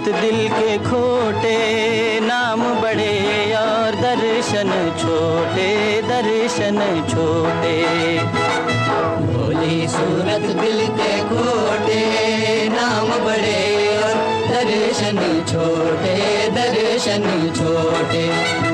मत दिल के खोटे, नाम बड़े और दर्शन छोटे दर्शन छोटे। बोली सूरत दिल के खोटे, नाम बड़े और दर्शन छोटे दर्शन छोटे।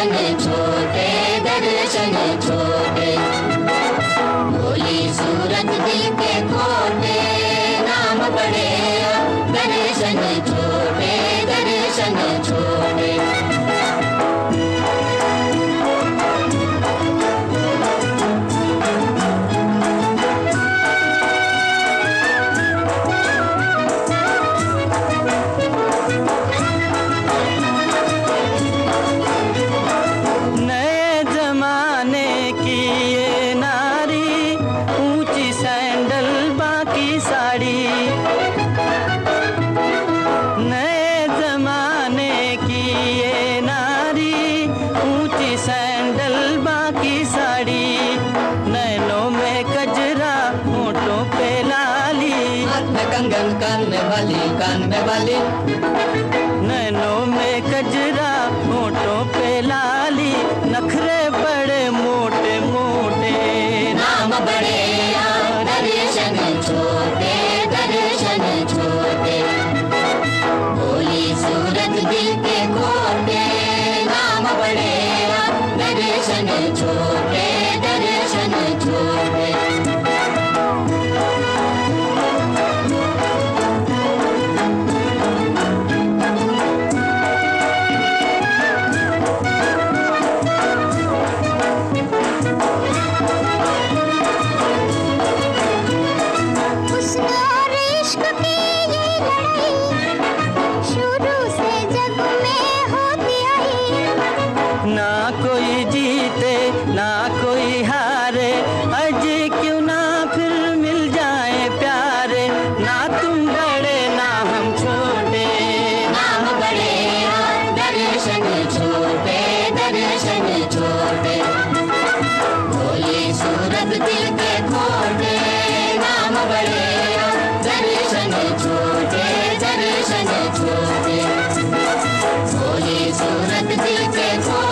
दर्शन छोटे दर्शन छोटे। बोली सूरत दिल के नाम पड़े दर्शन छोटे। वाली नैनों में कजरा, होठों पे लाली, नखरे बड़े मोटे मोटे। नाम बड़े दर्शन छोटे दर्शन छोटे। बोली सूरत दिल के खोटे नाम बड़े दर्शन छोटे। दर्शन छोटे दर्शन छोटे भोले सूरत के खोटे नाम बड़े दर्शन छोटे दर्शन छोटे भोले सूरत के खोटे